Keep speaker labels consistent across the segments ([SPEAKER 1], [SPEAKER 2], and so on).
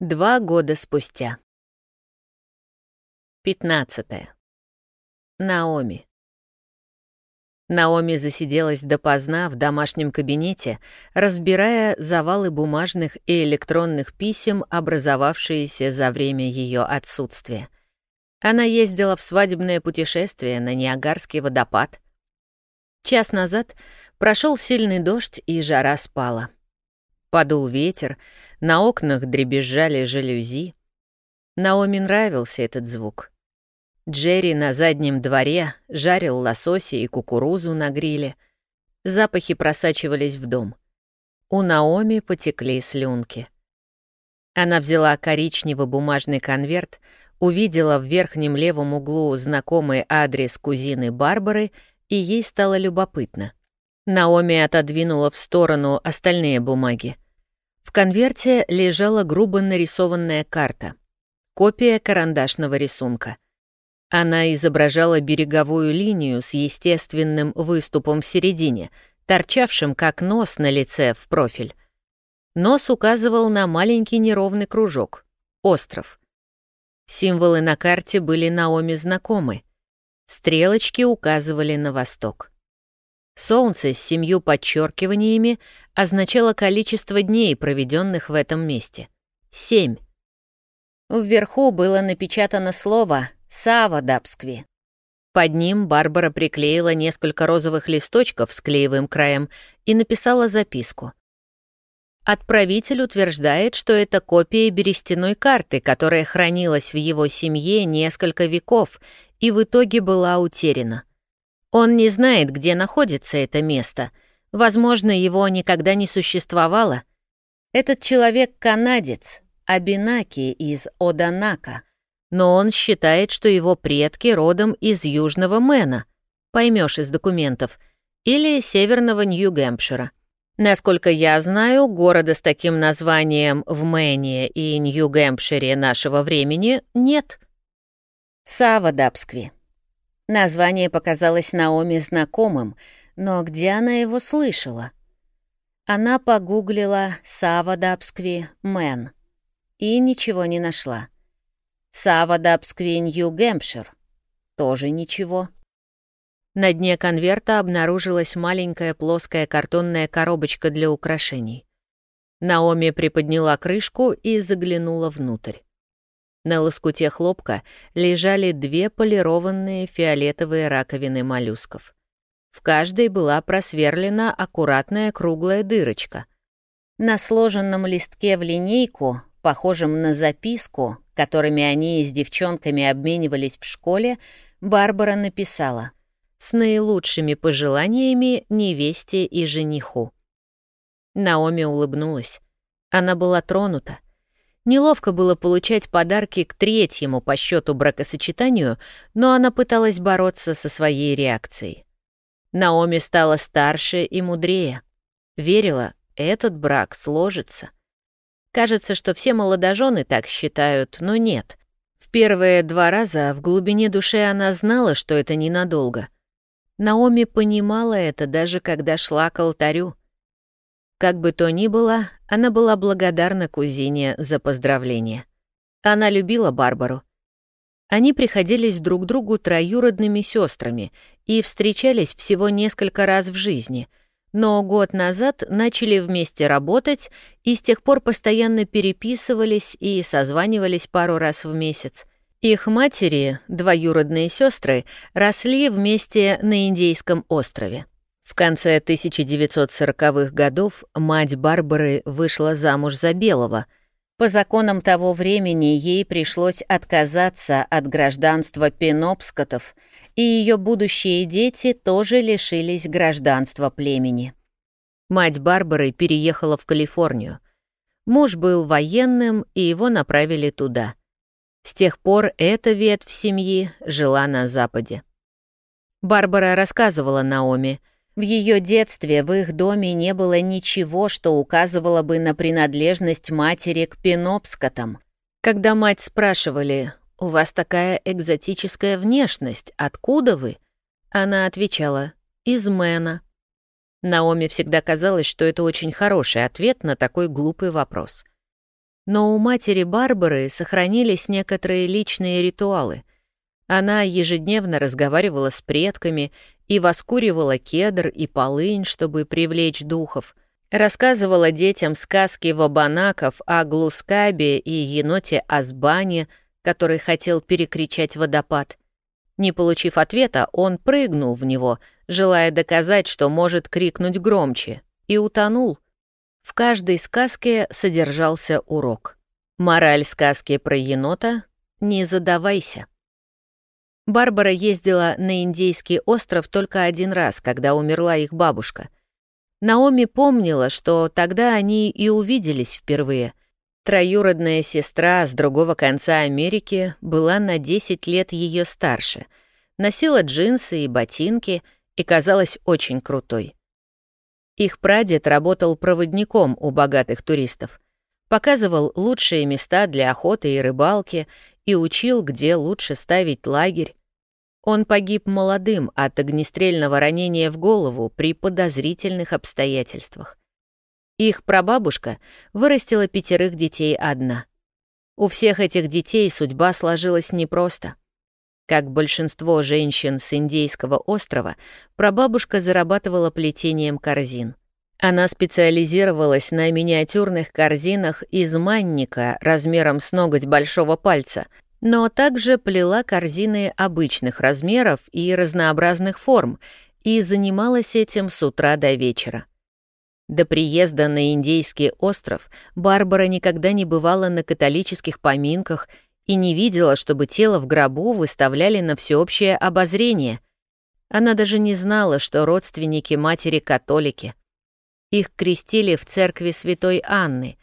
[SPEAKER 1] Два года спустя. 15. Наоми. Наоми засиделась допоздна в домашнем кабинете, разбирая завалы бумажных и электронных писем, образовавшиеся за время ее отсутствия. Она ездила в свадебное путешествие на Ниагарский водопад. Час назад прошел сильный дождь, и жара спала. Подул ветер, на окнах дребезжали жалюзи. Наоми нравился этот звук. Джерри на заднем дворе жарил лосося и кукурузу на гриле. Запахи просачивались в дом. У Наоми потекли слюнки. Она взяла коричневый бумажный конверт, увидела в верхнем левом углу знакомый адрес кузины Барбары, и ей стало любопытно. Наоми отодвинула в сторону остальные бумаги. В конверте лежала грубо нарисованная карта. Копия карандашного рисунка. Она изображала береговую линию с естественным выступом в середине, торчавшим как нос на лице в профиль. Нос указывал на маленький неровный кружок — остров. Символы на карте были Наоми знакомы. Стрелочки указывали на восток. Солнце с семью подчеркиваниями означало количество дней, проведенных в этом месте. Семь. Вверху было напечатано слово «Савадабскви». Под ним Барбара приклеила несколько розовых листочков с клеевым краем и написала записку. Отправитель утверждает, что это копия берестяной карты, которая хранилась в его семье несколько веков и в итоге была утеряна. Он не знает, где находится это место. Возможно, его никогда не существовало. Этот человек канадец, Абинаки из Оданака, но он считает, что его предки родом из Южного Мэна, поймешь из документов, или Северного Нью-Гэмпшира. Насколько я знаю, города с таким названием в Мэне и Нью-Гэмпшире нашего времени нет. Савадабскви. Название показалось Наоми знакомым, но где она его слышала? Она погуглила «Савадабскви Мэн» и ничего не нашла. «Савадабскви Нью-Гэмпшир» — тоже ничего. На дне конверта обнаружилась маленькая плоская картонная коробочка для украшений. Наоми приподняла крышку и заглянула внутрь. На лоскуте хлопка лежали две полированные фиолетовые раковины моллюсков. В каждой была просверлена аккуратная круглая дырочка. На сложенном листке в линейку, похожем на записку, которыми они с девчонками обменивались в школе, Барбара написала «С наилучшими пожеланиями невесте и жениху». Наоми улыбнулась. Она была тронута. Неловко было получать подарки к третьему по счету бракосочетанию, но она пыталась бороться со своей реакцией. Наоми стала старше и мудрее. Верила, этот брак сложится. Кажется, что все молодожены так считают, но нет. В первые два раза в глубине души она знала, что это ненадолго. Наоми понимала это даже когда шла к алтарю. Как бы то ни было, она была благодарна кузине за поздравление. Она любила Барбару. Они приходились друг другу троюродными сестрами и встречались всего несколько раз в жизни, но год назад начали вместе работать и с тех пор постоянно переписывались и созванивались пару раз в месяц. Их матери, двоюродные сестры, росли вместе на Индейском острове. В конце 1940-х годов мать Барбары вышла замуж за Белого. По законам того времени ей пришлось отказаться от гражданства пенопскотов, и ее будущие дети тоже лишились гражданства племени. Мать Барбары переехала в Калифорнию. Муж был военным, и его направили туда. С тех пор эта ветвь семьи жила на Западе. Барбара рассказывала Наоми — в ее детстве в их доме не было ничего, что указывало бы на принадлежность матери к пенопскотам. Когда мать спрашивали, «У вас такая экзотическая внешность, откуда вы?» Она отвечала, «Из Мэна». Наоми всегда казалось, что это очень хороший ответ на такой глупый вопрос. Но у матери Барбары сохранились некоторые личные ритуалы. Она ежедневно разговаривала с предками и воскуривала кедр и полынь, чтобы привлечь духов, рассказывала детям сказки вабанаков о Глускабе и еноте Азбане, который хотел перекричать водопад. Не получив ответа, он прыгнул в него, желая доказать, что может крикнуть громче, и утонул — в каждой сказке содержался урок. Мораль сказки про енота — не задавайся. Барбара ездила на Индейский остров только один раз, когда умерла их бабушка. Наоми помнила, что тогда они и увиделись впервые. Троюродная сестра с другого конца Америки была на 10 лет ее старше, носила джинсы и ботинки и казалась очень крутой. Их прадед работал проводником у богатых туристов, показывал лучшие места для охоты и рыбалки и учил, где лучше ставить лагерь. Он погиб молодым от огнестрельного ранения в голову при подозрительных обстоятельствах. Их прабабушка вырастила пятерых детей одна. У всех этих детей судьба сложилась непросто — как большинство женщин с Индейского острова, прабабушка зарабатывала плетением корзин. Она специализировалась на миниатюрных корзинах из манника размером с ноготь большого пальца, но также плела корзины обычных размеров и разнообразных форм и занималась этим с утра до вечера. До приезда на Индейский остров Барбара никогда не бывала на католических поминках и не видела, чтобы тело в гробу выставляли на всеобщее обозрение. Она даже не знала, что родственники матери католики. Их крестили в церкви святой Анны.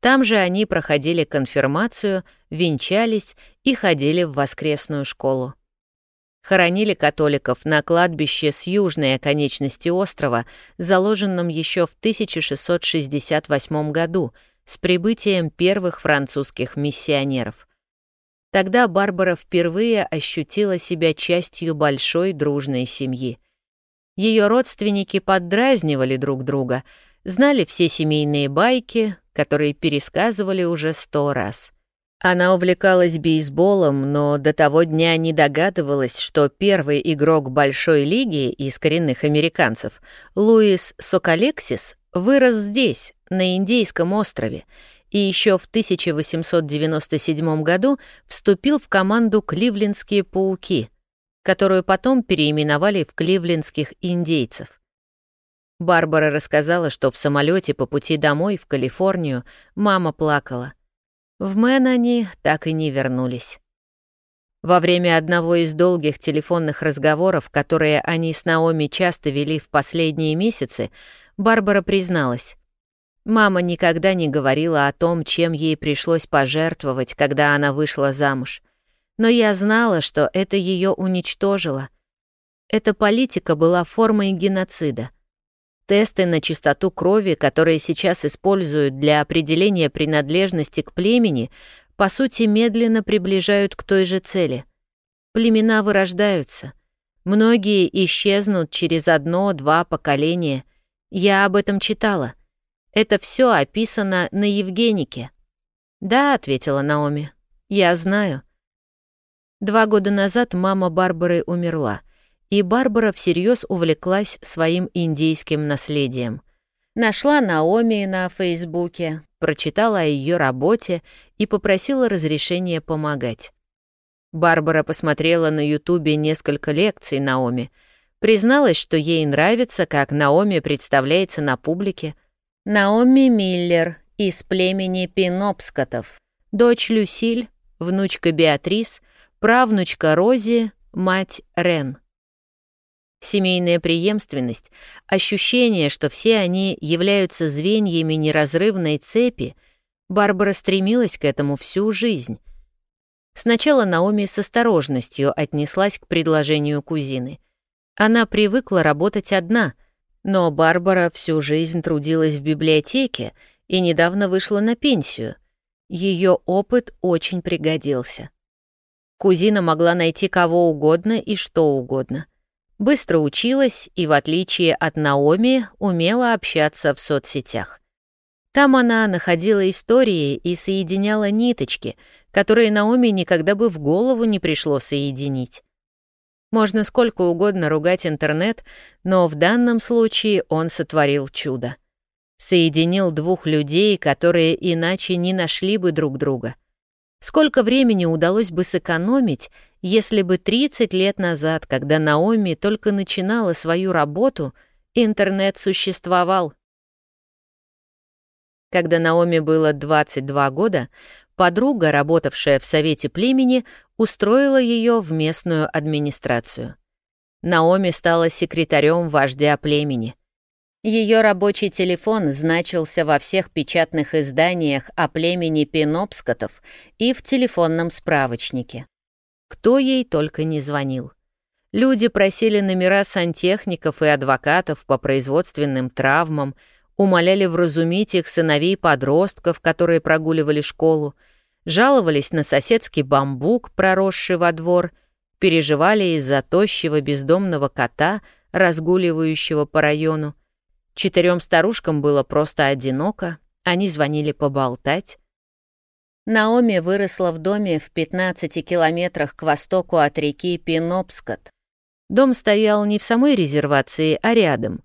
[SPEAKER 1] Там же они проходили конфирмацию, венчались и ходили в воскресную школу. Хоронили католиков на кладбище с южной оконечности острова, заложенном еще в 1668 году, с прибытием первых французских миссионеров. Тогда Барбара впервые ощутила себя частью большой дружной семьи. Ее родственники поддразнивали друг друга, знали все семейные байки, которые пересказывали уже сто раз. Она увлекалась бейсболом, но до того дня не догадывалась, что первый игрок Большой лиги из коренных американцев, Луис Сокалексис, вырос здесь, на Индейском острове, и еще в 1897 году вступил в команду «Кливлендские пауки», которую потом переименовали в «Кливлендских индейцев». Барбара рассказала, что в самолете по пути домой в Калифорнию мама плакала. В Мэн они так и не вернулись. Во время одного из долгих телефонных разговоров, которые они с Наоми часто вели в последние месяцы, Барбара призналась. Мама никогда не говорила о том, чем ей пришлось пожертвовать, когда она вышла замуж. Но я знала, что это ее уничтожило. Эта политика была формой геноцида. Тесты на чистоту крови, которые сейчас используют для определения принадлежности к племени, по сути, медленно приближают к той же цели. Племена вырождаются. Многие исчезнут через одно-два поколения. Я об этом читала. Это все описано на Евгенике». «Да», — ответила Наоми, — «я знаю». Два года назад мама Барбары умерла, и Барбара всерьез увлеклась своим индейским наследием. Нашла Наоми на Фейсбуке, прочитала о ее работе и попросила разрешения помогать. Барбара посмотрела на Ютубе несколько лекций Наоми, призналась, что ей нравится, как Наоми представляется на публике — Наоми Миллер из племени Пинопскотов, дочь Люсиль, внучка Беатрис, правнучка Рози, мать Рен. Семейная преемственность, ощущение, что все они являются звеньями неразрывной цепи, Барбара стремилась к этому всю жизнь. Сначала Наоми с осторожностью отнеслась к предложению кузины. Она привыкла работать одна — но Барбара всю жизнь трудилась в библиотеке и недавно вышла на пенсию. Ее опыт очень пригодился. Кузина могла найти кого угодно и что угодно. Быстро училась и, в отличие от Наоми, умела общаться в соцсетях. Там она находила истории и соединяла ниточки, которые Наоми никогда бы в голову не пришло соединить. Можно сколько угодно ругать интернет, но в данном случае он сотворил чудо. Соединил двух людей, которые иначе не нашли бы друг друга. Сколько времени удалось бы сэкономить, если бы 30 лет назад, когда Наоми только начинала свою работу, интернет существовал. Когда Наоми было 22 года, подруга, работавшая в Совете племени, устроила ее в местную администрацию. Наоми стала секретарем вождя племени. Ее рабочий телефон значился во всех печатных изданиях о племени Пенопскотов и в телефонном справочнике. Кто ей только не звонил. Люди просили номера сантехников и адвокатов по производственным травмам, умоляли вразумить их сыновей-подростков, которые прогуливали школу, жаловались на соседский бамбук, проросший во двор, переживали из-за тощего бездомного кота, разгуливающего по району. Четырем старушкам было просто одиноко, они звонили поболтать. Наоми выросла в доме в 15 километрах к востоку от реки Пинопскот. Дом стоял не в самой резервации, а рядом.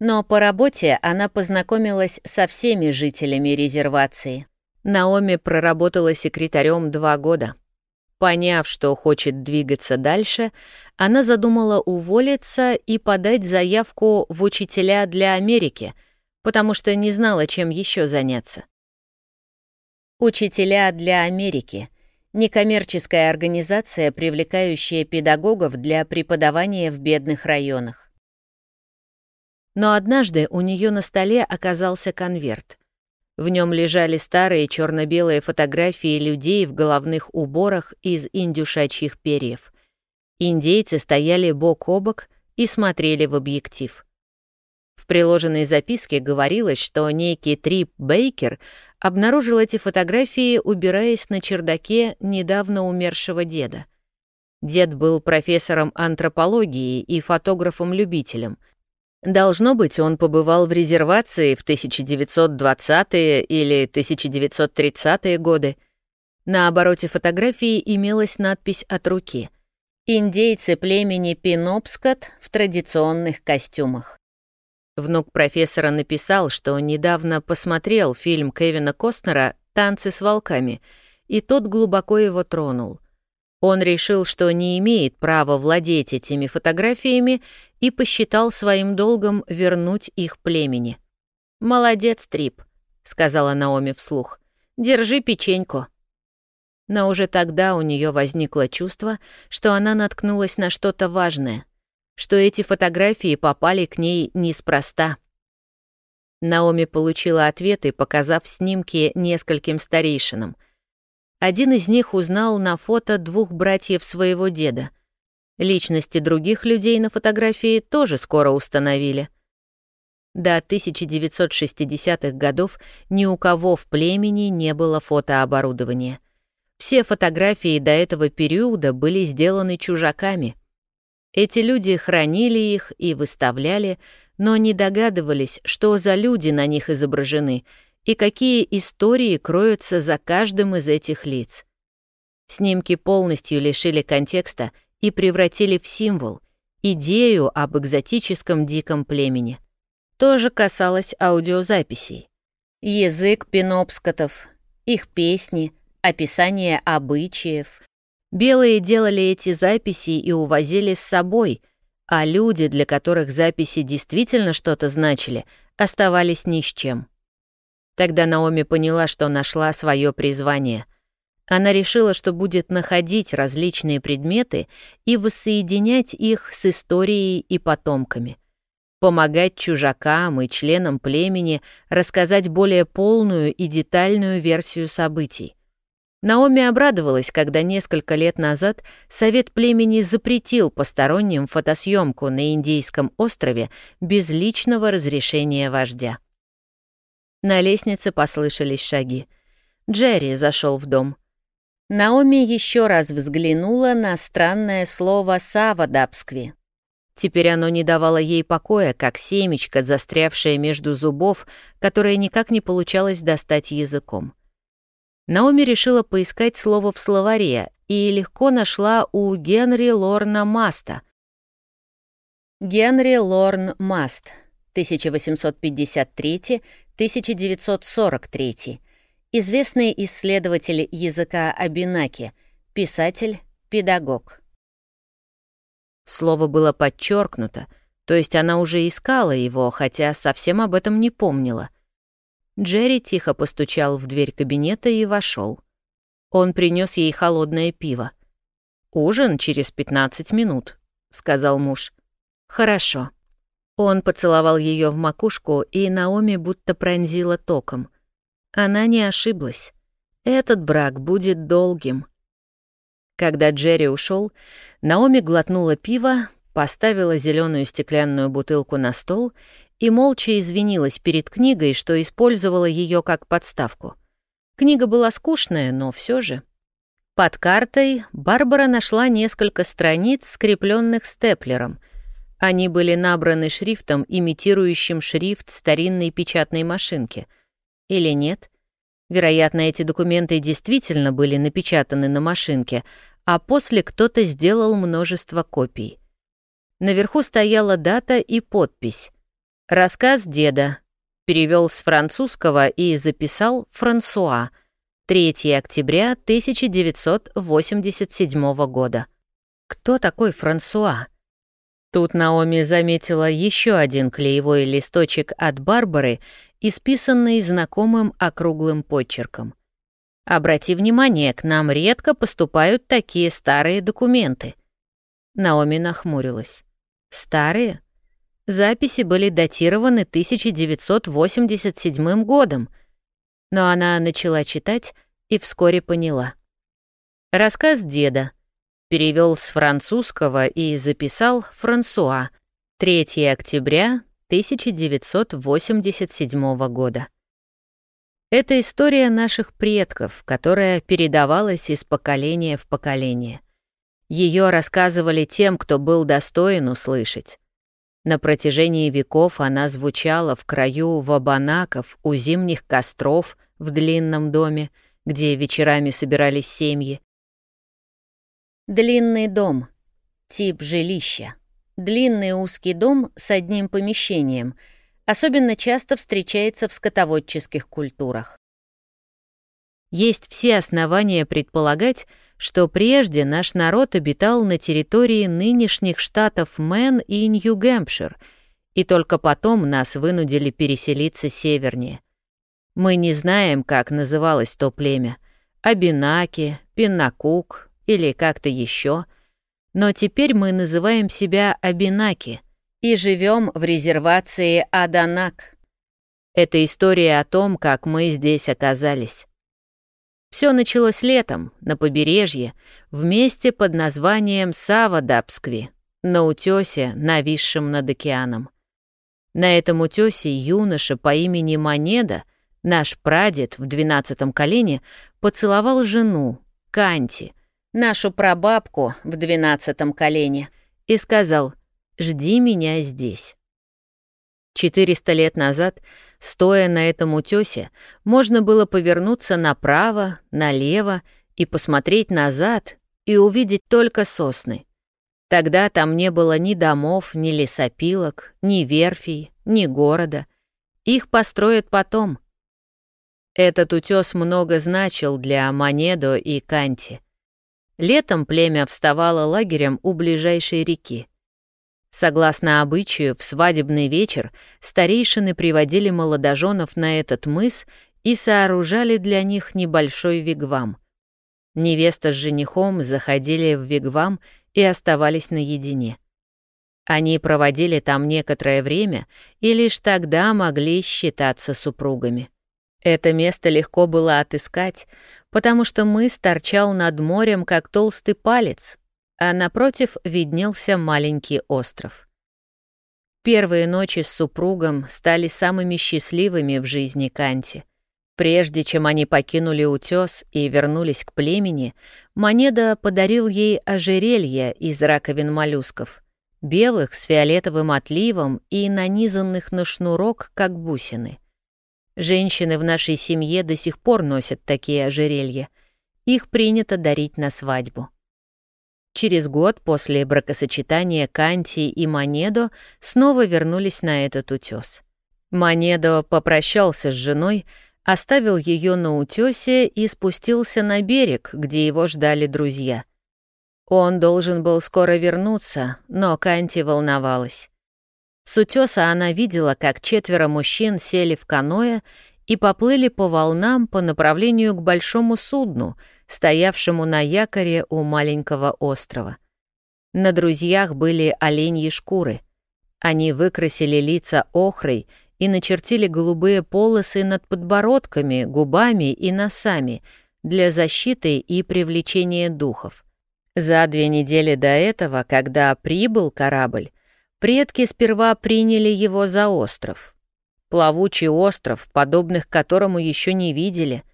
[SPEAKER 1] Но по работе она познакомилась со всеми жителями резервации. Наоми проработала секретарем два года. Поняв, что хочет двигаться дальше, она задумала уволиться и подать заявку в учителя для Америки, потому что не знала, чем еще заняться. Учителя для Америки — некоммерческая организация, привлекающая педагогов для преподавания в бедных районах. Но однажды у нее на столе оказался конверт. В нем лежали старые черно-белые фотографии людей в головных уборах из индюшачьих перьев. Индейцы стояли бок о бок и смотрели в объектив. В приложенной записке говорилось, что некий Трип Бейкер обнаружил эти фотографии, убираясь на чердаке недавно умершего деда. Дед был профессором антропологии и фотографом-любителем — Должно быть, он побывал в резервации в 1920-е или 1930-е годы. На обороте фотографии имелась надпись от руки «Индейцы племени Пинопскот в традиционных костюмах». Внук профессора написал, что недавно посмотрел фильм Кевина Костнера «Танцы с волками», и тот глубоко его тронул. Он решил, что не имеет права владеть этими фотографиями и посчитал своим долгом вернуть их племени. «Молодец, Трип», — сказала Наоми вслух. «Держи печеньку». Но уже тогда у нее возникло чувство, что она наткнулась на что-то важное, что эти фотографии попали к ней неспроста. Наоми получила ответы, показав снимки нескольким старейшинам — один из них узнал на фото двух братьев своего деда. Личности других людей на фотографии тоже скоро установили. До 1960-х годов ни у кого в племени не было фотооборудования. Все фотографии до этого периода были сделаны чужаками. Эти люди хранили их и выставляли, но не догадывались, что за люди на них изображены — и какие истории кроются за каждым из этих лиц. Снимки полностью лишили контекста и превратили в символ, идею об экзотическом диком племени. То же касалось аудиозаписей. Язык пенопскотов, их песни, описание обычаев. Белые делали эти записи и увозили с собой, а люди, для которых записи действительно что-то значили, оставались ни с чем. Тогда Наоми поняла, что нашла свое призвание. Она решила, что будет находить различные предметы и воссоединять их с историей и потомками. Помогать чужакам и членам племени рассказать более полную и детальную версию событий. Наоми обрадовалась, когда несколько лет назад Совет племени запретил посторонним фотосъемку на Индийском острове без личного разрешения вождя. На лестнице послышались шаги. Джерри зашел в дом. Наоми еще раз взглянула на странное слово «савадапскви». Теперь оно не давало ей покоя, как семечко, застрявшее между зубов, которое никак не получалось достать языком. Наоми решила поискать слово в словаре и легко нашла у Генри Лорна Маста. Генри Лорн Маст, 1853-1943, известный исследователь языка Абинаки, писатель, педагог. Слово было подчеркнуто, то есть она уже искала его, хотя совсем об этом не помнила. Джерри тихо постучал в дверь кабинета и вошел. Он принес ей холодное пиво. «Ужин через 15 минут», — сказал муж. «Хорошо». Он поцеловал ее в макушку, и Наоми будто пронзила током. Она не ошиблась. Этот брак будет долгим. Когда Джерри ушел, Наоми глотнула пиво, поставила зеленую стеклянную бутылку на стол и молча извинилась перед книгой, что использовала ее как подставку. Книга была скучная, но все же. Под картой Барбара нашла несколько страниц, скрепленных степлером. Они были набраны шрифтом, имитирующим шрифт старинной печатной машинки. Или нет? Вероятно, эти документы действительно были напечатаны на машинке, а после кто-то сделал множество копий. Наверху стояла дата и подпись. Рассказ деда. Перевел с французского и записал Франсуа. 3 октября 1987 года. Кто такой Франсуа? Тут Наоми заметила еще один клеевой листочек от Барбары, исписанный знакомым округлым почерком. «Обрати внимание, к нам редко поступают такие старые документы». Наоми нахмурилась. «Старые?» Записи были датированы 1987 годом, но она начала читать и вскоре поняла. Рассказ деда. Перевел с французского и записал Франсуа. 3 октября 1987 года. Это история наших предков, которая передавалась из поколения в поколение. Ее рассказывали тем, кто был достоин услышать. На протяжении веков она звучала в краю вабанаков, у зимних костров, в длинном доме, где вечерами собирались семьи. Длинный дом. Тип жилища. Длинный узкий дом с одним помещением. Особенно часто встречается в скотоводческих культурах. Есть все основания предполагать, что прежде наш народ обитал на территории нынешних штатов Мэн и Нью-Гэмпшир, и только потом нас вынудили переселиться севернее. Мы не знаем, как называлось то племя — Абинаки, Пиннакук или как-то еще, но теперь мы называем себя Абинаки и живем в резервации Аданак. Это история о том, как мы здесь оказались. Все началось летом, на побережье, в месте под названием Савадапскви, на утёсе, нависшем над океаном. На этом утёсе юноша по имени Монеда, наш прадед в двенадцатом колене, поцеловал жену, Канти, нашу прабабку в двенадцатом колене, и сказал «Жди меня здесь». Четыреста лет назад Стоя на этом утёсе, можно было повернуться направо, налево и посмотреть назад и увидеть только сосны. Тогда там не было ни домов, ни лесопилок, ни верфей, ни города. Их построят потом. Этот утёс много значил для Манедо и Канти. Летом племя вставало лагерем у ближайшей реки. Согласно обычаю, в свадебный вечер старейшины приводили молодоженов на этот мыс и сооружали для них небольшой вигвам. Невеста с женихом заходили в вигвам и оставались наедине. Они проводили там некоторое время и лишь тогда могли считаться супругами. Это место легко было отыскать, потому что мыс торчал над морем, как толстый палец, а напротив виднелся маленький остров. Первые ночи с супругом стали самыми счастливыми в жизни Канти. Прежде чем они покинули утес и вернулись к племени, Монеда подарил ей ожерелье из раковин моллюсков. белых с фиолетовым отливом и нанизанных на шнурок, как бусины. Женщины в нашей семье до сих пор носят такие ожерелья. Их принято дарить на свадьбу. Через год после бракосочетания Канти и Манедо снова вернулись на этот утес. Манедо попрощался с женой, оставил ее на утесе и спустился на берег, где его ждали друзья. Он должен был скоро вернуться, но Канти волновалась. С утеса она видела, как четверо мужчин сели в каноэ и поплыли по волнам по направлению к большому судну, стоявшему на якоре у маленького острова. На друзьях были оленьи шкуры. Они выкрасили лица охрой и начертили голубые полосы над подбородками, губами и носами для защиты и привлечения духов. За две недели до этого, когда прибыл корабль, предки сперва приняли его за остров. Плавучий остров, подобных которому еще не видели.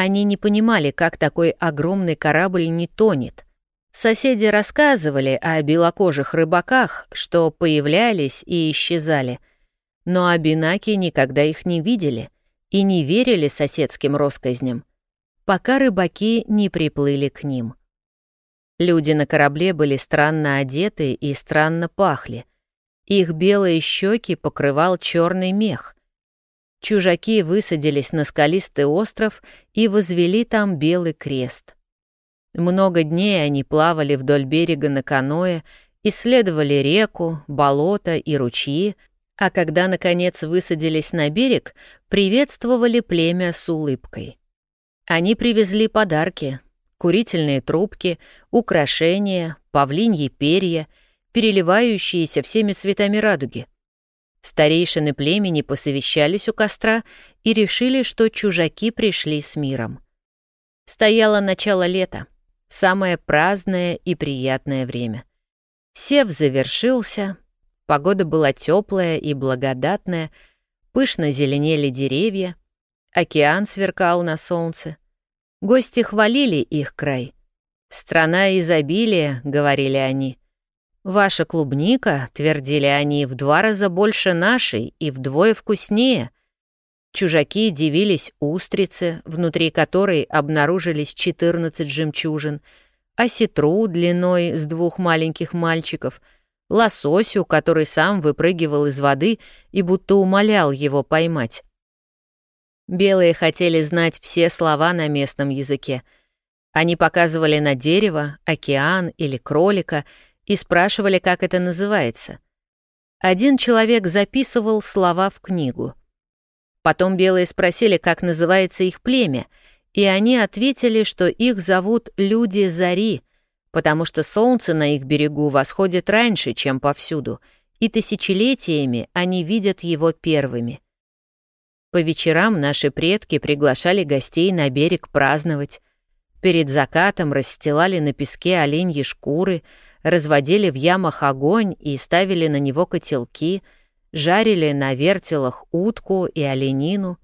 [SPEAKER 1] Они не понимали, как такой огромный корабль не тонет. Соседи рассказывали о белокожих рыбаках, что появлялись и исчезали, но абинаки никогда их не видели и не верили соседским россказням, пока рыбаки не приплыли к ним. Люди на корабле были странно одеты и странно пахли. Их белые щеки покрывал черный мех. Чужаки высадились на скалистый остров и возвели там белый крест. Много дней они плавали вдоль берега на каное, исследовали реку, болото и ручьи, а когда, наконец, высадились на берег, приветствовали племя с улыбкой. Они привезли подарки, курительные трубки, украшения, павлиньи перья, переливающиеся всеми цветами радуги. Старейшины племени посовещались у костра и решили, что чужаки пришли с миром. Стояло начало лета, самое праздное и приятное время. Сев завершился, погода была теплая и благодатная, пышно зеленели деревья, океан сверкал на солнце, Гости хвалили их край. «Страна изобилия», — говорили они. «Ваша клубника», — твердили они, — «в два раза больше нашей и вдвое вкуснее». Чужаки дивились устрице, внутри которой обнаружились 14 жемчужин, осетру длиной с двух маленьких мальчиков, лососю, который сам выпрыгивал из воды и будто умолял его поймать. Белые хотели знать все слова на местном языке. Они показывали на дерево, океан или кролика и спрашивали, как это называется. Один человек записывал слова в книгу. Потом белые спросили, как называется их племя, и они ответили, что их зовут «люди зари», потому что солнце на их берегу восходит раньше, чем повсюду, и тысячелетиями они видят его первыми — по вечерам наши предки приглашали гостей на берег праздновать. Перед закатом расстилали на песке оленьи шкуры, разводили в ямах огонь и ставили на него котелки, жарили на вертелах утку и оленину,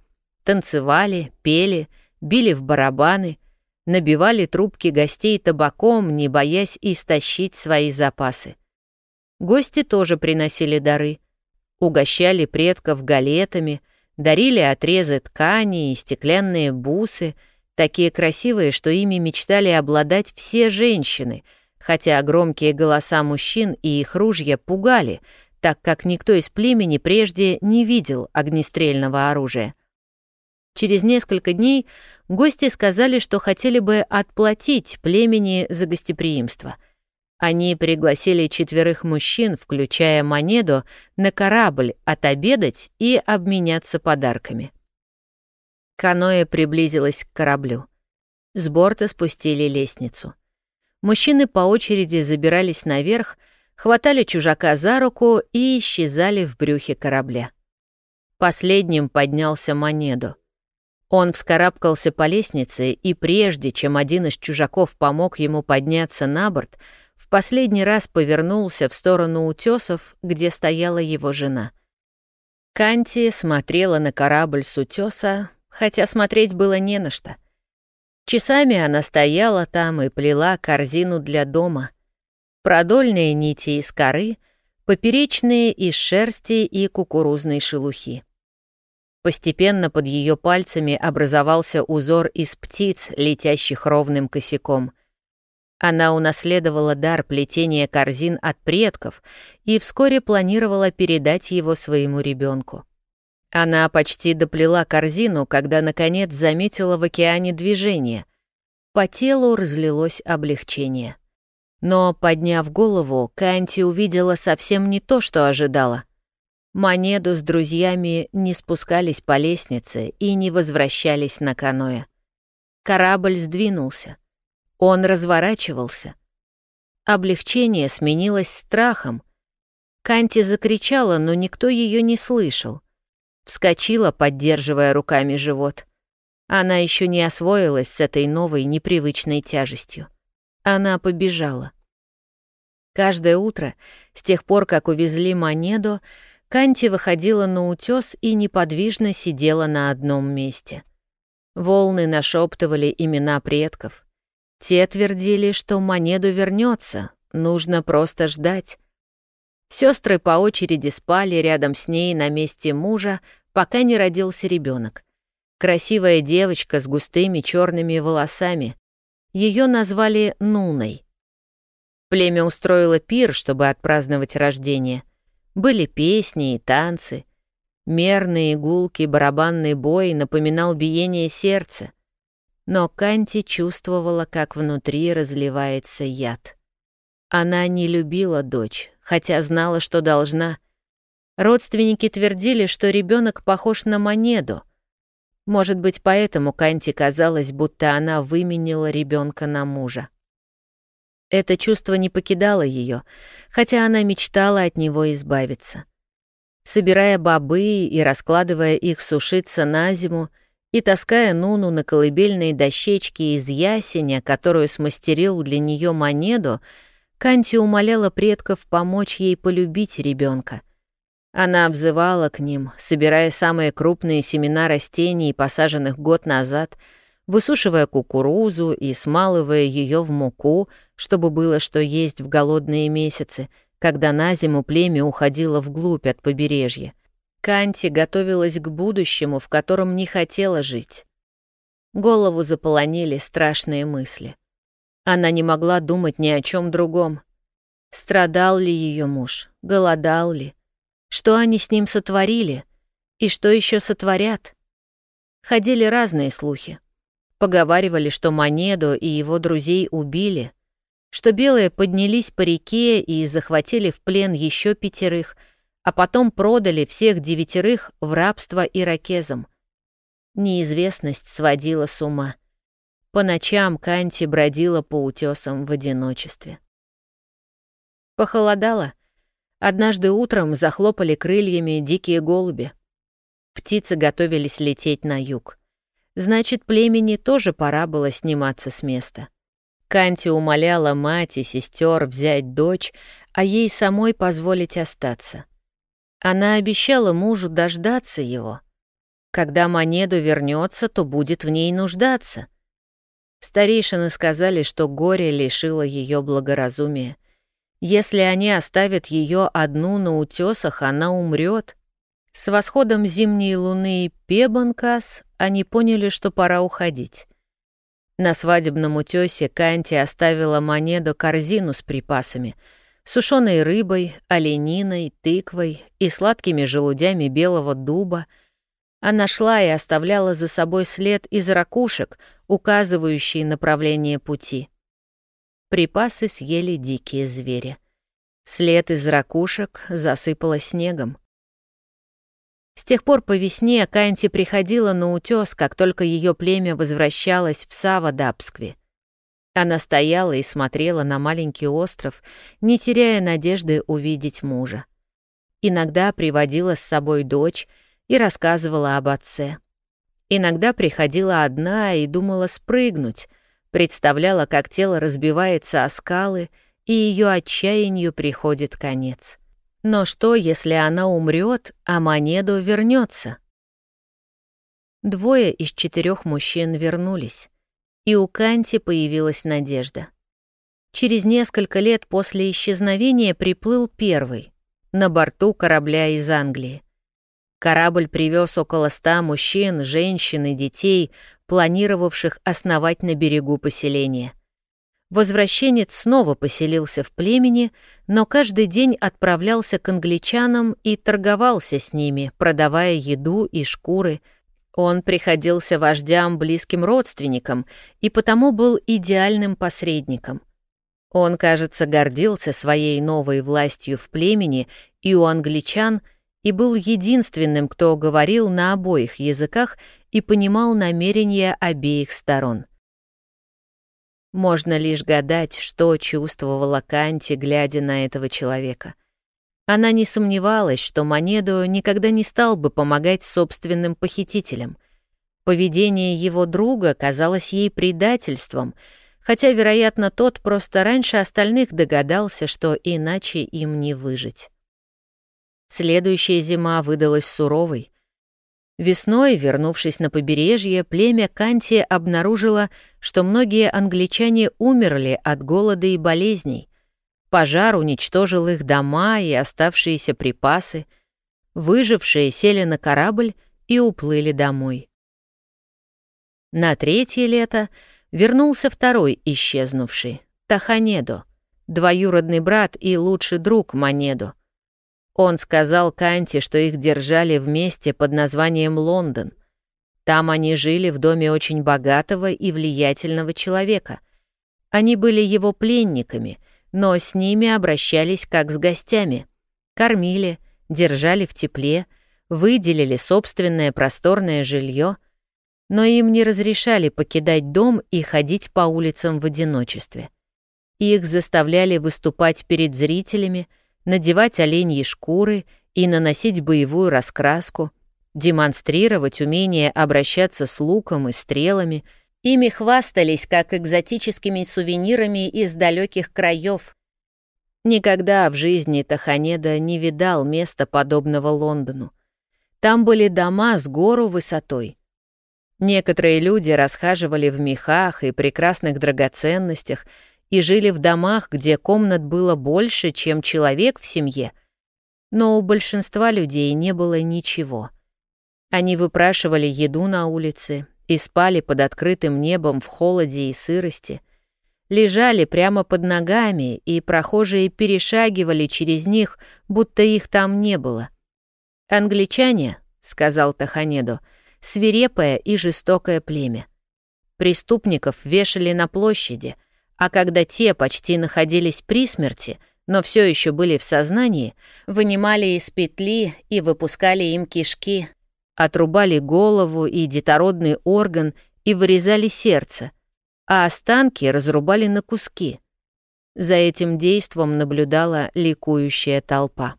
[SPEAKER 1] танцевали, пели, били в барабаны, набивали трубки гостей табаком, не боясь истощить свои запасы. Гости тоже приносили дары, угощали предков галетами — Дарили отрезы ткани и стеклянные бусы, такие красивые, что ими мечтали обладать все женщины, хотя громкие голоса мужчин и их ружья пугали, так как никто из племени прежде не видел огнестрельного оружия. Через несколько дней гости сказали, что хотели бы отплатить племени за гостеприимство — они пригласили четверых мужчин, включая Монеду, на корабль отобедать и обменяться подарками. Каноэ приблизилась к кораблю. С борта спустили лестницу. Мужчины по очереди забирались наверх, хватали чужака за руку и исчезали в брюхе корабля. Последним поднялся Монеду. Он вскарабкался по лестнице, и прежде чем один из чужаков помог ему подняться на борт, в последний раз повернулся в сторону утесов, где стояла его жена. Канти смотрела на корабль с утеса, хотя смотреть было не на что. Часами она стояла там и плела корзину для дома. продольные нити из коры, поперечные из шерсти и кукурузной шелухи. Постепенно под ее пальцами образовался узор из птиц, летящих ровным косяком. Она унаследовала дар плетения корзин от предков и вскоре планировала передать его своему ребенку. Она почти доплела корзину, когда, наконец, заметила в океане движение. По телу разлилось облегчение. Но, подняв голову, Канти увидела совсем не то, что ожидала — Монеду с друзьями не спускались по лестнице и не возвращались на каноэ. Корабль сдвинулся. Он разворачивался. Облегчение сменилось страхом. Канти закричала, но никто ее не слышал. Вскочила, поддерживая руками живот. Она еще не освоилась с этой новой непривычной тяжестью. Она побежала. Каждое утро, с тех пор, как увезли Монеду, Канти выходила на утес и неподвижно сидела на одном месте. Волны нашептывали имена предков. Те твердили, что Монеду вернется, нужно просто ждать. Сестры по очереди спали рядом с ней на месте мужа, пока не родился ребенок. Красивая девочка с густыми черными волосами. Ее назвали Нуной. Племя устроило пир, чтобы отпраздновать рождение — были песни и танцы. Мерные гулки, барабанный бой напоминал биение сердца. Но Канти чувствовала, как внутри разливается яд. Она не любила дочь, хотя знала, что должна. Родственники твердили, что ребенок похож на Монеду. Может быть, поэтому Канти казалось, будто она выменила ребенка на мужа. Это чувство не покидало ее, хотя она мечтала от него избавиться. Собирая бобы и раскладывая их сушиться на зиму, и таская Нуну на колыбельные дощечки из ясеня, которую смастерил для нее Монеду, Канти умоляла предков помочь ей полюбить ребенка. Она обзывала к ним, собирая самые крупные семена растений, посаженных год назад, высушивая кукурузу и смалывая ее в муку — чтобы было что есть в голодные месяцы, когда на зиму племя уходило вглубь от побережья. Канти готовилась к будущему, в котором не хотела жить. Голову заполонили страшные мысли. Она не могла думать ни о чем другом. Страдал ли ее муж, голодал ли, что они с ним сотворили и что еще сотворят. Ходили разные слухи. Поговаривали, что Монеду и его друзей убили, что белые поднялись по реке и захватили в плен еще пятерых, а потом продали всех девятерых в рабство иракезам. Неизвестность сводила с ума. По ночам Канти бродила по утесам в одиночестве. Похолодало. Однажды утром захлопали крыльями дикие голуби. Птицы готовились лететь на юг. Значит, племени тоже пора было сниматься с места. Канти умоляла мать и сестер взять дочь, а ей самой позволить остаться. Она обещала мужу дождаться его. Когда Монеду вернется, то будет в ней нуждаться. Старейшины сказали, что горе лишило ее благоразумия. Если они оставят ее одну на утесах, она умрет. С восходом зимней луны Пебанкас они поняли, что пора уходить. На свадебном утёсе Канти оставила Монеду корзину с припасами, сушеной рыбой, олениной, тыквой и сладкими желудями белого дуба. Она шла и оставляла за собой след из ракушек, указывающий направление пути. Припасы съели дикие звери. След из ракушек засыпало снегом. С тех пор по весне Канти приходила на утес, как только ее племя возвращалось в Сава-Дабскве. Она стояла и смотрела на маленький остров, не теряя надежды увидеть мужа. Иногда приводила с собой дочь и рассказывала об отце. Иногда приходила одна и думала спрыгнуть, представляла, как тело разбивается о скалы, и ее отчаянию приходит конец. Но что, если она умрет, а Монеду вернется? Двое из четырех мужчин вернулись, и у Канти появилась надежда. Через несколько лет после исчезновения приплыл первый, на борту корабля из Англии. Корабль привез около ста мужчин, женщин и детей, планировавших основать на берегу поселение. Возвращенец снова поселился в племени, но каждый день отправлялся к англичанам и торговался с ними, продавая еду и шкуры. Он приходился вождям близким родственникам и потому был идеальным посредником. Он, кажется, гордился своей новой властью в племени и у англичан и был единственным, кто говорил на обоих языках и понимал намерения обеих сторон. Можно лишь гадать, что чувствовала Канти, глядя на этого человека. Она не сомневалась, что Монеду никогда не стал бы помогать собственным похитителям. Поведение его друга казалось ей предательством, хотя, вероятно, тот просто раньше остальных догадался, что иначе им не выжить. Следующая зима выдалась суровой. Весной, вернувшись на побережье, племя Канти обнаружило, что многие англичане умерли от голода и болезней. Пожар уничтожил их дома и оставшиеся припасы. Выжившие сели на корабль и уплыли домой. На третье лето вернулся второй исчезнувший, Таханедо, двоюродный брат и лучший друг Манедо — он сказал Канте, что их держали вместе под названием Лондон. Там они жили в доме очень богатого и влиятельного человека. Они были его пленниками, но с ними обращались как с гостями. Кормили, держали в тепле, выделили собственное просторное жилье, но им не разрешали покидать дом и ходить по улицам в одиночестве. Их заставляли выступать перед зрителями — надевать оленьи шкуры и наносить боевую раскраску, демонстрировать умение обращаться с луком и стрелами. Ими хвастались как экзотическими сувенирами из далеких краев. Никогда в жизни Таханеда не видал места подобного Лондону. Там были дома с гору высотой. Некоторые люди расхаживали в мехах и прекрасных драгоценностях — и жили в домах, где комнат было больше, чем человек в семье. Но у большинства людей не было ничего. Они выпрашивали еду на улице и спали под открытым небом в холоде и сырости, лежали прямо под ногами, и прохожие перешагивали через них, будто их там не было. «Англичане», — сказал Таханеду, — «свирепое и жестокое племя. Преступников вешали на площади — а когда те почти находились при смерти, но все еще были в сознании, вынимали из петли и выпускали им кишки, отрубали голову и детородный орган и вырезали сердце, а останки разрубали на куски. За этим действом наблюдала ликующая толпа.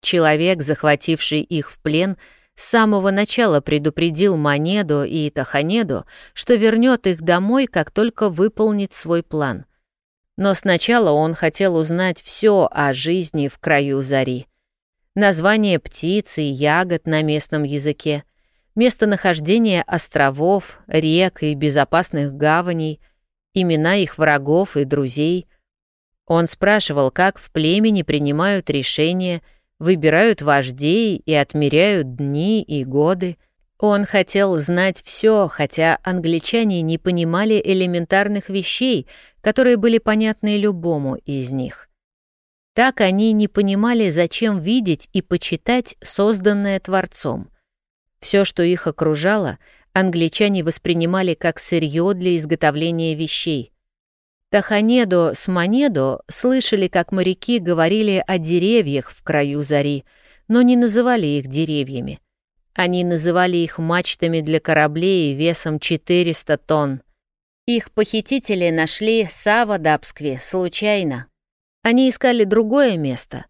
[SPEAKER 1] Человек, захвативший их в плен, — с самого начала предупредил Манеду и Таханеду, что вернет их домой, как только выполнит свой план. Но сначала он хотел узнать все о жизни в краю зари. Название птиц и ягод на местном языке, местонахождение островов, рек и безопасных гаваней, имена их врагов и друзей. Он спрашивал, как в племени принимают решения — выбирают вождей и отмеряют дни и годы. Он хотел знать все, хотя англичане не понимали элементарных вещей, которые были понятны любому из них. Так они не понимали, зачем видеть и почитать созданное Творцом. Все, что их окружало, англичане воспринимали как сырье для изготовления вещей — Таханедо с Манедо слышали, как моряки говорили о деревьях в краю зари, но не называли их деревьями. Они называли их мачтами для кораблей весом 400 тонн. Их похитители нашли Сава Дабскви случайно. Они искали другое место,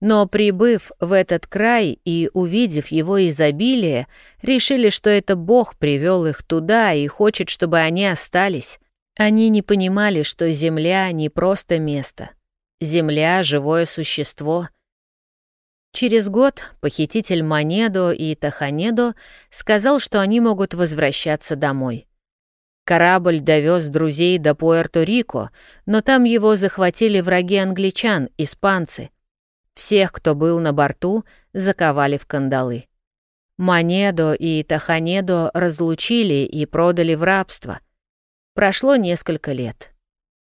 [SPEAKER 1] но, прибыв в этот край и увидев его изобилие, решили, что это Бог привел их туда и хочет, чтобы они остались. Они не понимали, что Земля не просто место. Земля — живое существо. Через год похититель Манедо и Таханедо сказал, что они могут возвращаться домой. Корабль довез друзей до Пуэрто-Рико, но там его захватили враги англичан, испанцы. Всех, кто был на борту, заковали в кандалы. Манедо и Таханедо разлучили и продали в рабство. Прошло несколько лет.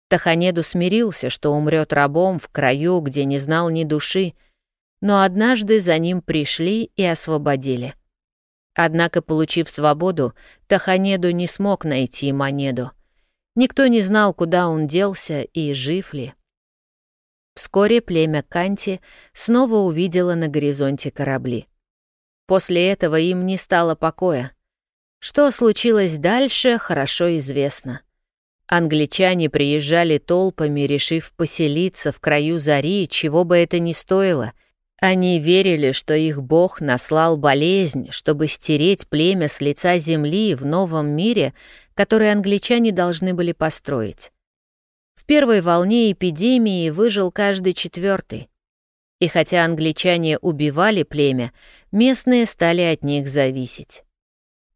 [SPEAKER 1] Таханеду смирился, что умрет рабом в краю, где не знал ни души, но однажды за ним пришли и освободили. Однако, получив свободу, Таханеду не смог найти Манеду. Никто не знал, куда он делся и жив ли. Вскоре племя Канти снова увидело на горизонте корабли. После этого им не стало покоя. Что случилось дальше, хорошо известно. Англичане приезжали толпами, решив поселиться в краю зари, чего бы это ни стоило. Они верили, что их бог наслал болезнь, чтобы стереть племя с лица земли в новом мире, который англичане должны были построить. В первой волне эпидемии выжил каждый четвертый. И хотя англичане убивали племя, местные стали от них зависеть.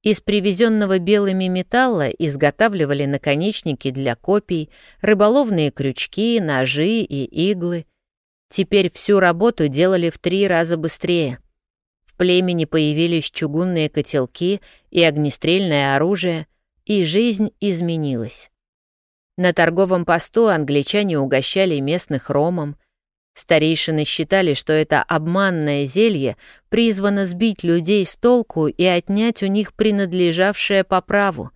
[SPEAKER 1] Из привезенного белыми металла изготавливали наконечники для копий, рыболовные крючки, ножи и иглы. Теперь всю работу делали в три раза быстрее. В племени появились чугунные котелки и огнестрельное оружие, и жизнь изменилась. На торговом посту англичане угощали местных ромом, Старейшины считали, что это обманное зелье призвано сбить людей с толку и отнять у них принадлежавшее по праву.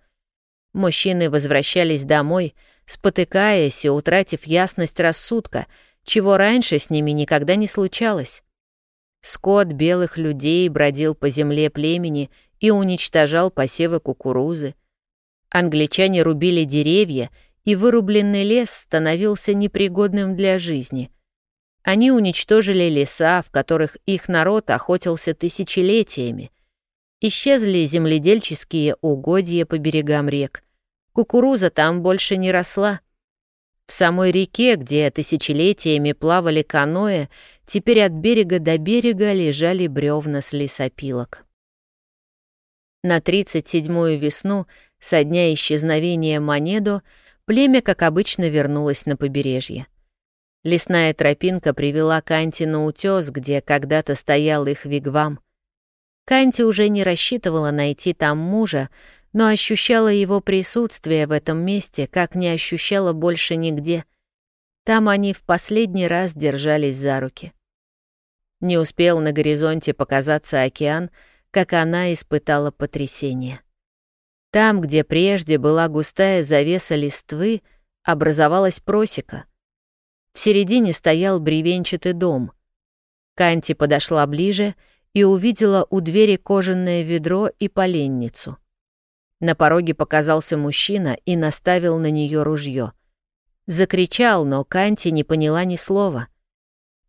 [SPEAKER 1] Мужчины возвращались домой, спотыкаясь и утратив ясность рассудка, чего раньше с ними никогда не случалось. Скот белых людей бродил по земле племени и уничтожал посевы кукурузы. Англичане рубили деревья, и вырубленный лес становился непригодным для жизни. Они уничтожили леса, в которых их народ охотился тысячелетиями. Исчезли земледельческие угодья по берегам рек. Кукуруза там больше не росла. В самой реке, где тысячелетиями плавали каноэ, теперь от берега до берега лежали бревна с лесопилок. На 37-ю весну, со дня исчезновения Монедо, племя, как обычно, вернулось на побережье. Лесная тропинка привела Канти на утёс, где когда-то стоял их вигвам. Канти уже не рассчитывала найти там мужа, но ощущала его присутствие в этом месте, как не ощущала больше нигде. Там они в последний раз держались за руки. Не успел на горизонте показаться океан, как она испытала потрясение. Там, где прежде была густая завеса листвы, образовалась просека — в середине стоял бревенчатый дом. Канти подошла ближе и увидела у двери кожаное ведро и поленницу. На пороге показался мужчина и наставил на нее ружье. Закричал, но Канти не поняла ни слова.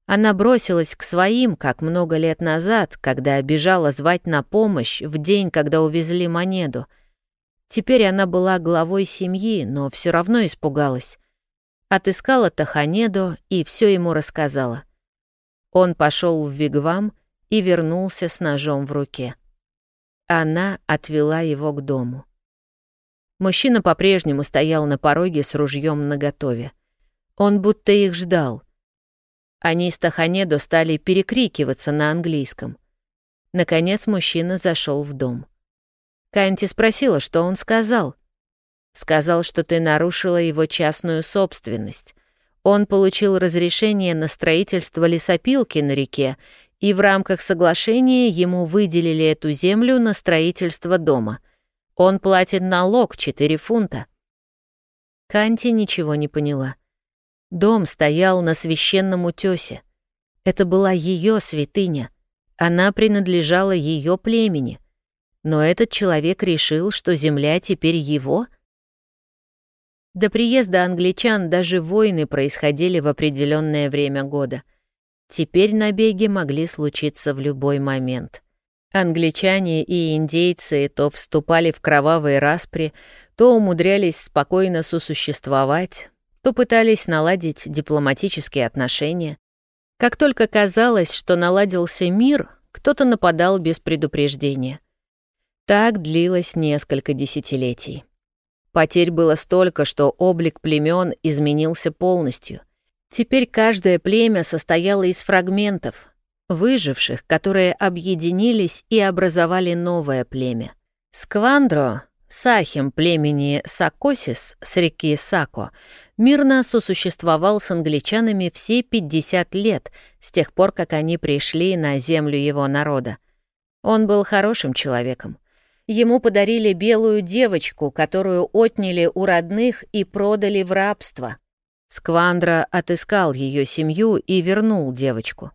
[SPEAKER 1] Она бросилась к своим, как много лет назад, когда обижала звать на помощь в день, когда увезли монету. Теперь она была главой семьи, но все равно испугалась. Отыскала Таханедо и все ему рассказала. Он пошел в Вигвам и вернулся с ножом в руке. Она отвела его к дому. Мужчина по-прежнему стоял на пороге с ружьем наготове. Он будто их ждал. Они с Таханедо стали перекрикиваться на английском. Наконец мужчина зашел в дом. Канти спросила, что он сказал — Сказал, что ты нарушила его частную собственность. Он получил разрешение на строительство лесопилки на реке, и в рамках соглашения ему выделили эту землю на строительство дома. Он платит налог 4 фунта. Канти ничего не поняла. Дом стоял на священном утёсе. Это была ее святыня. Она принадлежала ее племени. Но этот человек решил, что земля теперь его — до приезда англичан даже войны происходили в определенное время года. Теперь набеги могли случиться в любой момент. Англичане и индейцы то вступали в кровавые распри, то умудрялись спокойно сосуществовать, то пытались наладить дипломатические отношения. Как только казалось, что наладился мир, кто-то нападал без предупреждения. Так длилось несколько десятилетий. Потерь было столько, что облик племен изменился полностью. Теперь каждое племя состояло из фрагментов, выживших, которые объединились и образовали новое племя. Сквандро, сахим племени Сакосис с реки Сако, мирно сосуществовал с англичанами все 50 лет, с тех пор, как они пришли на землю его народа. Он был хорошим человеком. Ему подарили белую девочку, которую отняли у родных и продали в рабство. Сквандра отыскал ее семью и вернул девочку.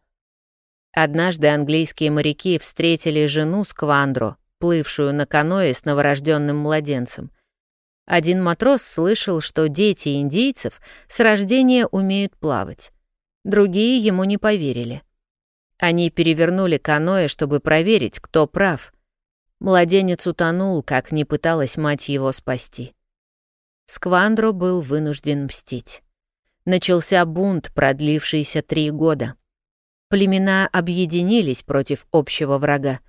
[SPEAKER 1] Однажды английские моряки встретили жену Сквандру, плывшую на каное с новорожденным младенцем. Один матрос слышал, что дети индейцев с рождения умеют плавать. Другие ему не поверили. Они перевернули каное, чтобы проверить, кто прав — Младенец утонул, как не пыталась мать его спасти. Сквандро был вынужден мстить. Начался бунт, продлившийся три года. Племена объединились против общего врага.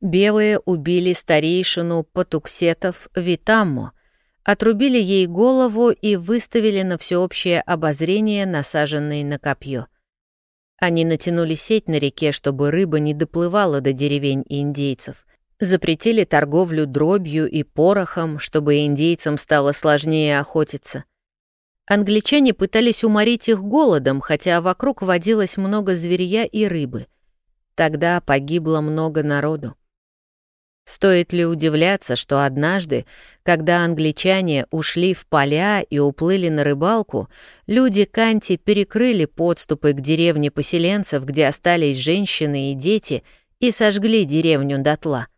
[SPEAKER 1] Белые убили старейшину Патуксетов Витаммо, отрубили ей голову и выставили на всеобщее обозрение, насаженные на копье. Они натянули сеть на реке, чтобы рыба не доплывала до деревень индейцев — Запретили торговлю дробью и порохом, чтобы индейцам стало сложнее охотиться. Англичане пытались уморить их голодом, хотя вокруг водилось много зверья и рыбы. Тогда погибло много народу. Стоит ли удивляться, что однажды, когда англичане ушли в поля и уплыли на рыбалку, люди Канти перекрыли подступы к деревне поселенцев, где остались женщины и дети, и сожгли деревню дотла.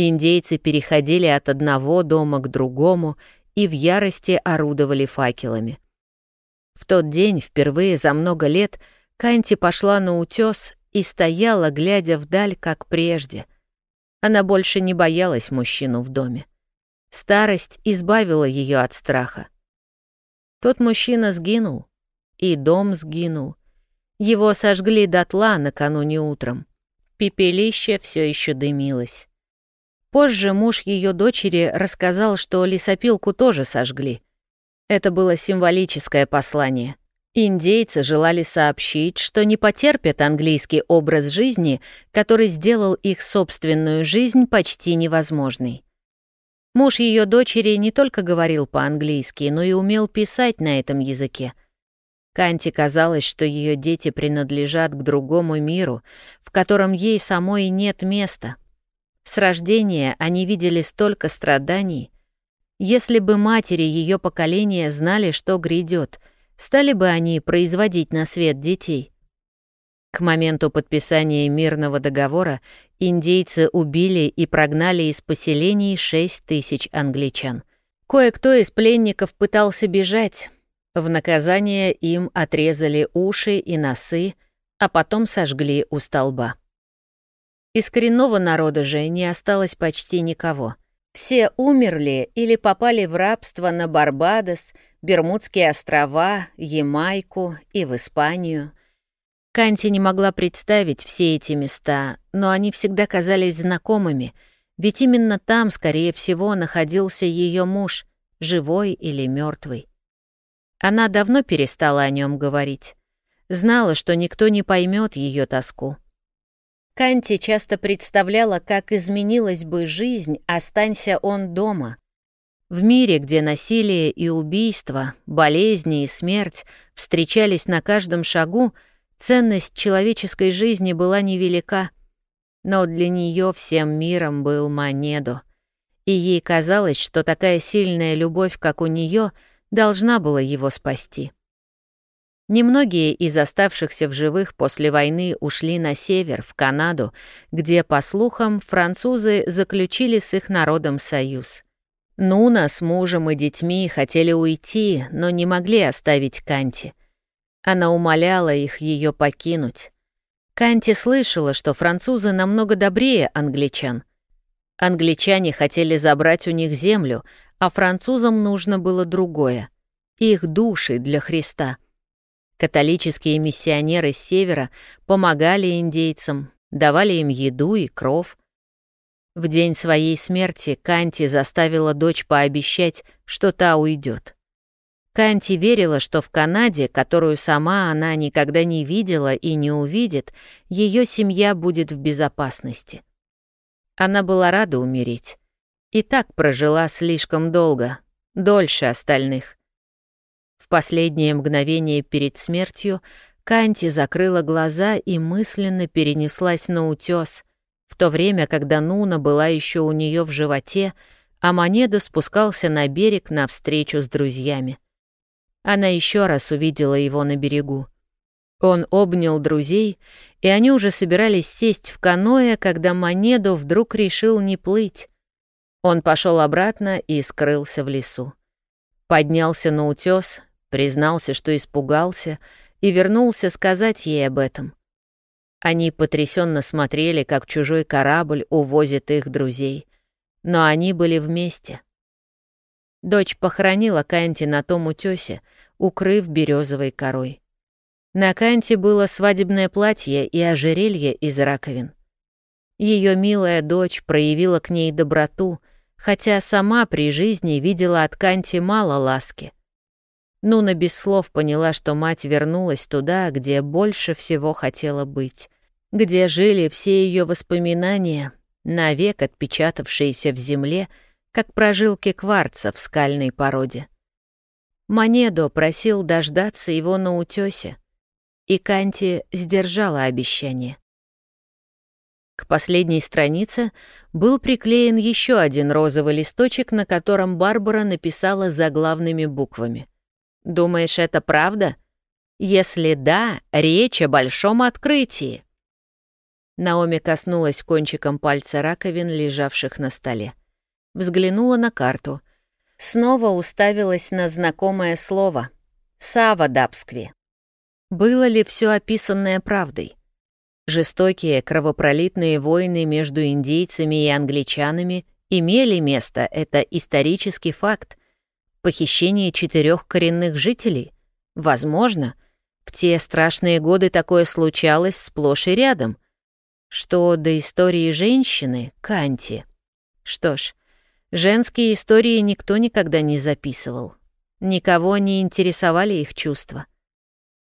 [SPEAKER 1] Индейцы переходили от одного дома к другому и в ярости орудовали факелами. В тот день, впервые за много лет, Канти пошла на утес и стояла, глядя вдаль, как прежде. Она больше не боялась мужчину в доме. Старость избавила ее от страха. Тот мужчина сгинул, и дом сгинул. Его сожгли дотла накануне утром. Пепелище все еще дымилось. Позже муж ее дочери рассказал, что лесопилку тоже сожгли. Это было символическое послание. Индейцы желали сообщить, что не потерпят английский образ жизни, который сделал их собственную жизнь почти невозможной. Муж ее дочери не только говорил по-английски, но и умел писать на этом языке. Канти казалось, что ее дети принадлежат к другому миру, в котором ей самой нет места — с рождения они видели столько страданий. Если бы матери ее поколения знали, что грядет, стали бы они производить на свет детей. К моменту подписания мирного договора индейцы убили и прогнали из поселений 6 тысяч англичан. Кое-кто из пленников пытался бежать. В наказание им отрезали уши и носы, а потом сожгли у столба. Из коренного народа же не осталось почти никого. Все умерли или попали в рабство на Барбадос, Бермудские острова, Ямайку и в Испанию. Канти не могла представить все эти места, но они всегда казались знакомыми, ведь именно там, скорее всего, находился ее муж, живой или мертвый. Она давно перестала о нем говорить. Знала, что никто не поймет ее тоску. Канти часто представляла, как изменилась бы жизнь, останься он дома. В мире, где насилие и убийство, болезни и смерть встречались на каждом шагу, ценность человеческой жизни была невелика. Но для нее всем миром был Манедо. И ей казалось, что такая сильная любовь, как у нее, должна была его спасти. Немногие из оставшихся в живых после войны ушли на север, в Канаду, где, по слухам, французы заключили с их народом союз. Нуна с мужем и детьми хотели уйти, но не могли оставить Канти. Она умоляла их ее покинуть. Канти слышала, что французы намного добрее англичан. Англичане хотели забрать у них землю, а французам нужно было другое — их души для Христа — Католические миссионеры с севера помогали индейцам, давали им еду и кров. В день своей смерти Канти заставила дочь пообещать, что та уйдет. Канти верила, что в Канаде, которую сама она никогда не видела и не увидит, ее семья будет в безопасности. Она была рада умереть. И так прожила слишком долго, дольше остальных. В последнее мгновение перед смертью Канти закрыла глаза и мысленно перенеслась на утес, в то время, когда Нуна была еще у нее в животе, а Монеда спускался на берег навстречу с друзьями. Она еще раз увидела его на берегу. Он обнял друзей, и они уже собирались сесть в каноэ, когда Монеду вдруг решил не плыть. Он пошел обратно и скрылся в лесу. Поднялся на утес, признался, что испугался, и вернулся сказать ей об этом. Они потрясенно смотрели, как чужой корабль увозит их друзей. Но они были вместе. Дочь похоронила Канти на том утёсе, укрыв березовой корой. На Канте было свадебное платье и ожерелье из раковин. Ее милая дочь проявила к ней доброту, хотя сама при жизни видела от Канти мало ласки. Нуна без слов поняла, что мать вернулась туда, где больше всего хотела быть, где жили все ее воспоминания, навек отпечатавшиеся в земле, как прожилки кварца в скальной породе. Манедо просил дождаться его на утёсе, и Канти сдержала обещание. К последней странице был приклеен еще один розовый листочек, на котором Барбара написала заглавными буквами — Думаешь, это правда? Если да, речь о большом открытии. Наоми коснулась кончиком пальца раковин, лежавших на столе. Взглянула на карту. Снова уставилась на знакомое слово — Сава-Дабскви. Было ли все описанное правдой? Жестокие кровопролитные войны между индейцами и англичанами имели место, это исторический факт, Похищение четырех коренных жителей? Возможно. В те страшные годы такое случалось сплошь и рядом. Что до истории женщины, Канти. Что ж, женские истории никто никогда не записывал. Никого не интересовали их чувства.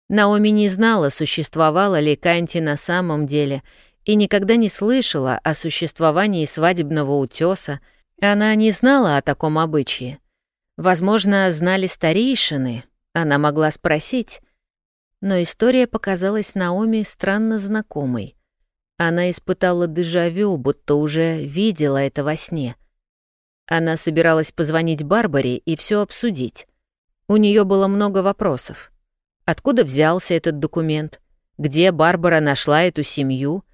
[SPEAKER 1] Наоми не знала, существовала ли Канти на самом деле, и никогда не слышала о существовании свадебного утеса. Она не знала о таком обычае. Возможно, знали старейшины, она могла спросить. Но история показалась Наоми странно знакомой. Она испытала дежавю, будто уже видела это во сне. Она собиралась позвонить Барбаре и все обсудить. У нее было много вопросов. Откуда взялся этот документ? Где Барбара нашла эту семью?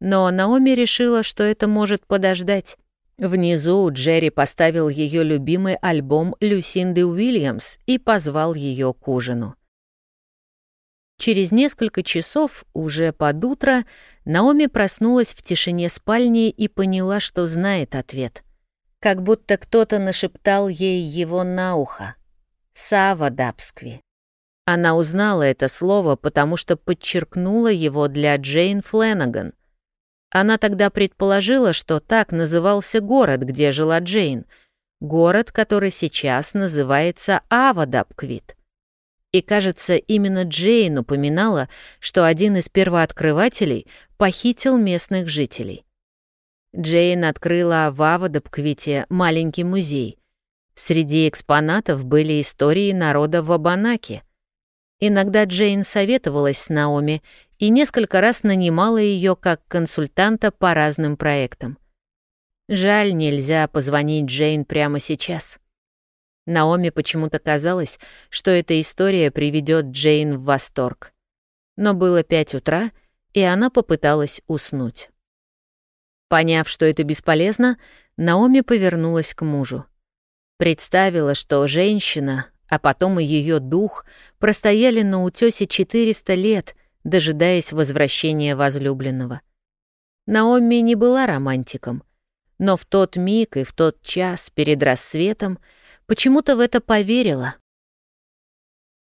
[SPEAKER 1] Но Наоми решила, что это может подождать. Внизу Джерри поставил ее любимый альбом Люсинды Уильямс и позвал ее к ужину. Через несколько часов, уже под утро, Наоми проснулась в тишине спальни и поняла, что знает ответ. Как будто кто-то нашептал ей его на ухо. «Сава Дабскви». Она узнала это слово, потому что подчеркнула его для Джейн Фленаган, она тогда предположила, что так назывался город, где жила Джейн, город, который сейчас называется Авадабквит. И, кажется, именно Джейн упоминала, что один из первооткрывателей похитил местных жителей. Джейн открыла в Авадабквите маленький музей. Среди экспонатов были истории народа в Абанаке. Иногда Джейн советовалась с Наоми и несколько раз нанимала ее как консультанта по разным проектам. Жаль, нельзя позвонить Джейн прямо сейчас. Наоми почему-то казалось, что эта история приведет Джейн в восторг. Но было пять утра, и она попыталась уснуть. Поняв, что это бесполезно, Наоми повернулась к мужу. Представила, что женщина, а потом и ее дух простояли на утёсе 400 лет, дожидаясь возвращения возлюбленного. Наоми не была романтиком, но в тот миг и в тот час перед рассветом почему-то в это поверила,